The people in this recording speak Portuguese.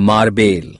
Marbel.